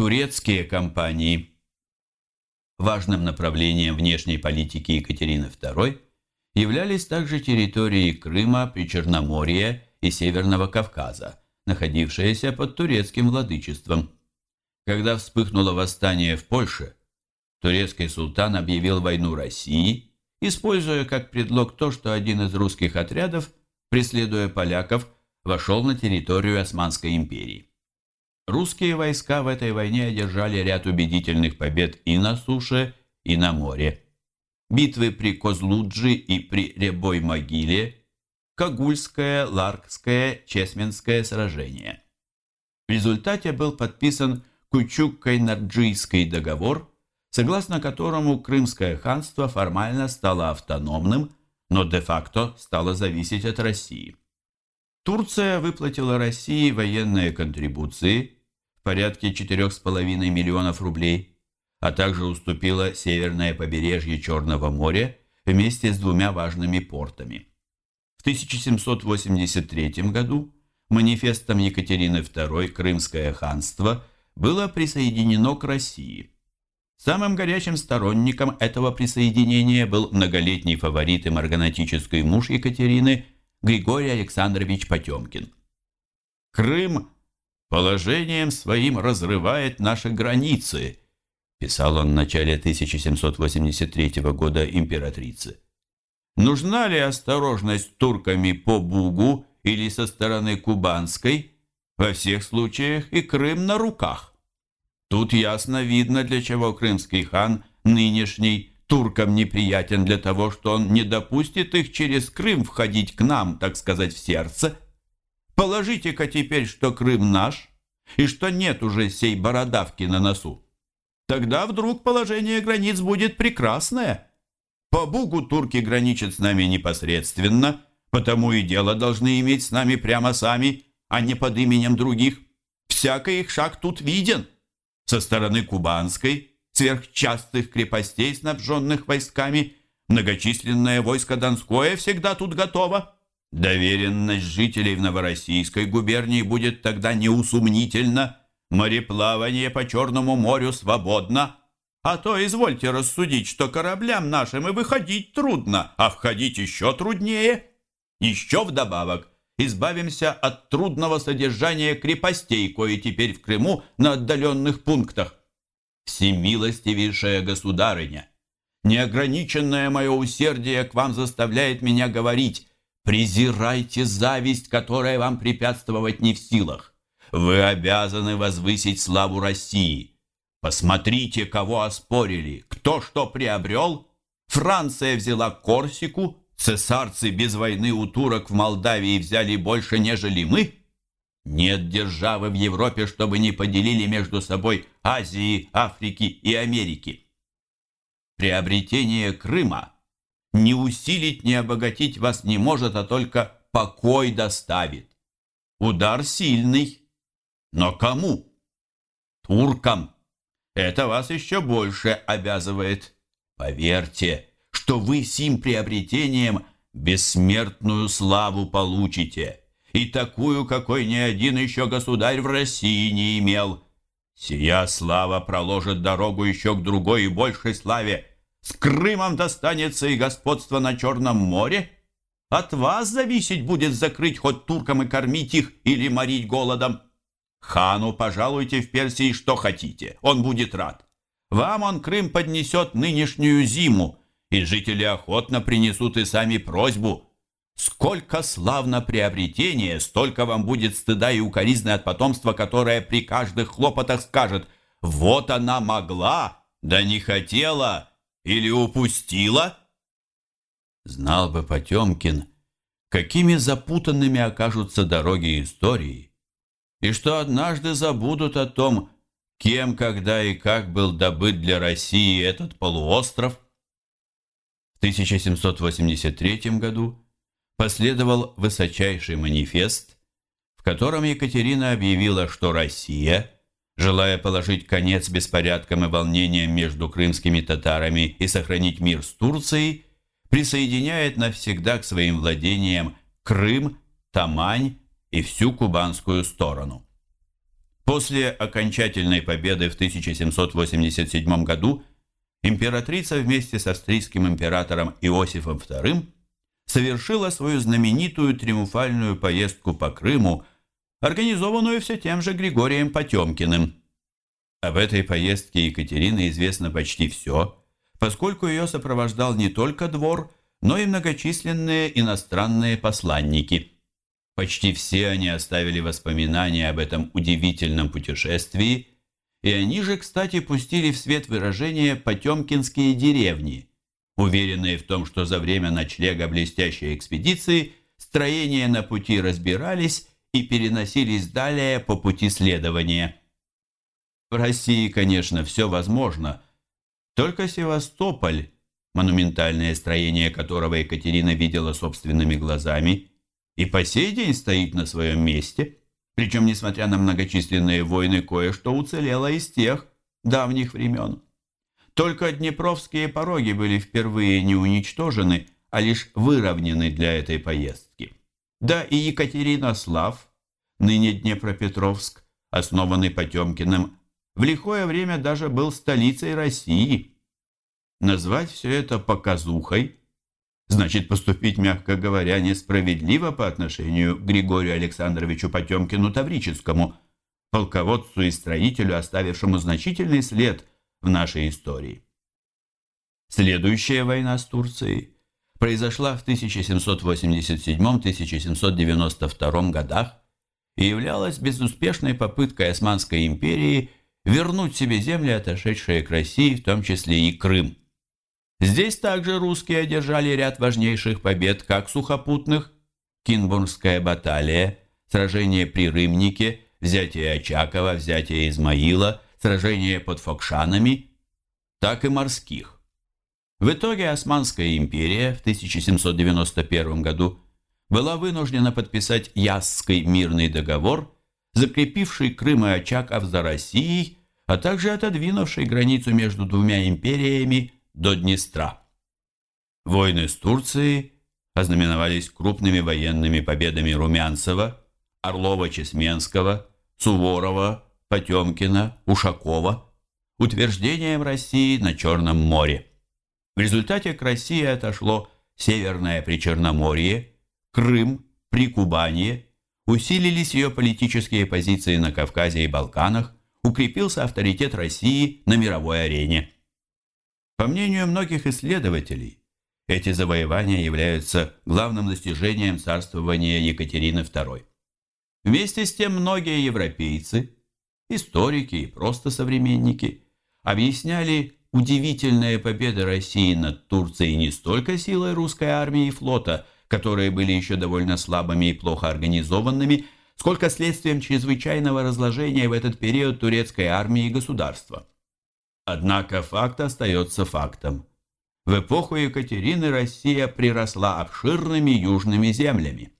Турецкие компании. Важным направлением внешней политики Екатерины II являлись также территории Крыма, Причерноморья и Северного Кавказа, находившиеся под турецким владычеством. Когда вспыхнуло восстание в Польше, турецкий султан объявил войну России, используя как предлог то, что один из русских отрядов, преследуя поляков, вошел на территорию Османской империи. Русские войска в этой войне одержали ряд убедительных побед и на суше, и на море. Битвы при Козлуджи и при Рябой могиле, Кагульское, Ларкское, Чесменское сражение. В результате был подписан Кучук-Кайнарджийский договор, согласно которому Крымское ханство формально стало автономным, но де-факто стало зависеть от России. Турция выплатила России военные контрибуции – в порядке 4,5 миллионов рублей, а также уступила северное побережье Черного моря вместе с двумя важными портами. В 1783 году манифестом Екатерины II Крымское ханство было присоединено к России. Самым горячим сторонником этого присоединения был многолетний фаворит и марганатический муж Екатерины Григорий Александрович Потемкин. Крым положением своим разрывает наши границы», писал он в начале 1783 года императрице. Нужна ли осторожность турками по Бугу или со стороны Кубанской? Во всех случаях и Крым на руках. Тут ясно видно, для чего крымский хан нынешний туркам неприятен для того, что он не допустит их через Крым входить к нам, так сказать, в сердце – Положите-ка теперь, что Крым наш, и что нет уже сей бородавки на носу. Тогда вдруг положение границ будет прекрасное. По Бугу турки граничат с нами непосредственно, потому и дело должны иметь с нами прямо сами, а не под именем других. Всякий их шаг тут виден. Со стороны Кубанской, сверхчастых крепостей, снабженных войсками, многочисленное войско Донское всегда тут готово. Доверенность жителей в Новороссийской губернии будет тогда неусумнительна. Мореплавание по Черному морю свободно. А то извольте рассудить, что кораблям нашим и выходить трудно, а входить еще труднее. Еще вдобавок избавимся от трудного содержания крепостей, кое теперь в Крыму на отдаленных пунктах. Всемилостивейшая государыня, неограниченное мое усердие к вам заставляет меня говорить, Презирайте зависть, которая вам препятствовать не в силах. Вы обязаны возвысить славу России. Посмотрите, кого оспорили, кто что приобрел. Франция взяла Корсику, цесарцы без войны у турок в Молдавии взяли больше, нежели мы. Нет державы в Европе, чтобы не поделили между собой Азии, Африки и Америки. Приобретение Крыма – ни усилить, ни обогатить вас не может, а только покой доставит. Удар сильный. Но кому? Туркам. Это вас еще больше обязывает. Поверьте, что вы сим приобретением бессмертную славу получите, и такую, какой ни один еще государь в России не имел. Сия слава проложит дорогу еще к другой и большей славе, с Крымом достанется и господство на Черном море. От вас зависеть будет закрыть хоть туркам и кормить их или морить голодом. Хану пожалуйте в Персии что хотите, он будет рад. Вам он Крым поднесет нынешнюю зиму, и жители охотно принесут и сами просьбу. Сколько славно приобретение, столько вам будет стыда и укоризны от потомства, которое при каждых хлопотах скажет «Вот она могла, да не хотела, или упустила? Знал бы Потемкин, какими запутанными окажутся дороги истории, и что однажды забудут о том, кем, когда и как был добыт для России этот полуостров. В 1783 году последовал высочайший манифест, в котором Екатерина объявила, что Россия – желая положить конец беспорядкам и волнениям между крымскими татарами и сохранить мир с Турцией, присоединяет навсегда к своим владениям Крым, Тамань и всю кубанскую сторону. После окончательной победы в 1787 году императрица вместе с австрийским императором Иосифом II совершила свою знаменитую триумфальную поездку по Крыму, организованную все тем же Григорием Потемкиным. Об этой поездке Екатерины известно почти все, поскольку ее сопровождал не только двор, но и многочисленные иностранные посланники. Почти все они оставили воспоминания об этом удивительном путешествии, и они же, кстати, пустили в свет выражение «потемкинские деревни», уверенные в том, что за время ночлега блестящей экспедиции строения на пути разбирались и переносились далее по пути следования. В России, конечно, все возможно, только Севастополь, монументальное строение которого Екатерина видела собственными глазами, и по сей день стоит на своем месте, причем, несмотря на многочисленные войны, кое-что уцелело из тех давних времен. Только Днепровские пороги были впервые не уничтожены, а лишь выровнены для этой поездки. Да и Екатеринослав, ныне Днепропетровск, основанный Потемкиным, в лихое время даже был столицей России. Назвать все это показухой значит поступить, мягко говоря, несправедливо по отношению к Григорию Александровичу Потемкину Таврическому, полководцу и строителю, оставившему значительный след в нашей истории. Следующая война с Турцией произошла в 1787-1792 годах и являлась безуспешной попыткой Османской империи вернуть себе земли, отошедшие к России, в том числе и Крым. Здесь также русские одержали ряд важнейших побед, как сухопутных, Кинбурнская баталия, сражение при Рымнике, взятие Очакова, взятие Измаила, сражение под Фокшанами, так и морских. В итоге Османская империя в 1791 году была вынуждена подписать Ясский мирный договор, закрепивший Крым и Очаков за Россией, а также отодвинувший границу между двумя империями до Днестра. Войны с Турцией ознаменовались крупными военными победами Румянцева, Орлова-Чесменского, Суворова, Потемкина, Ушакова, утверждением России на Черном море. В результате к России отошло Северное Причерноморье, Крым, Прикубанье, усилились ее политические позиции на Кавказе и Балканах, укрепился авторитет России на мировой арене. По мнению многих исследователей, эти завоевания являются главным достижением царствования Екатерины II. Вместе с тем многие европейцы, историки и просто современники объясняли удивительные победы России над Турцией не столько силой русской армии и флота, которые были еще довольно слабыми и плохо организованными, сколько следствием чрезвычайного разложения в этот период турецкой армии и государства. Однако факт остается фактом. В эпоху Екатерины Россия приросла обширными южными землями.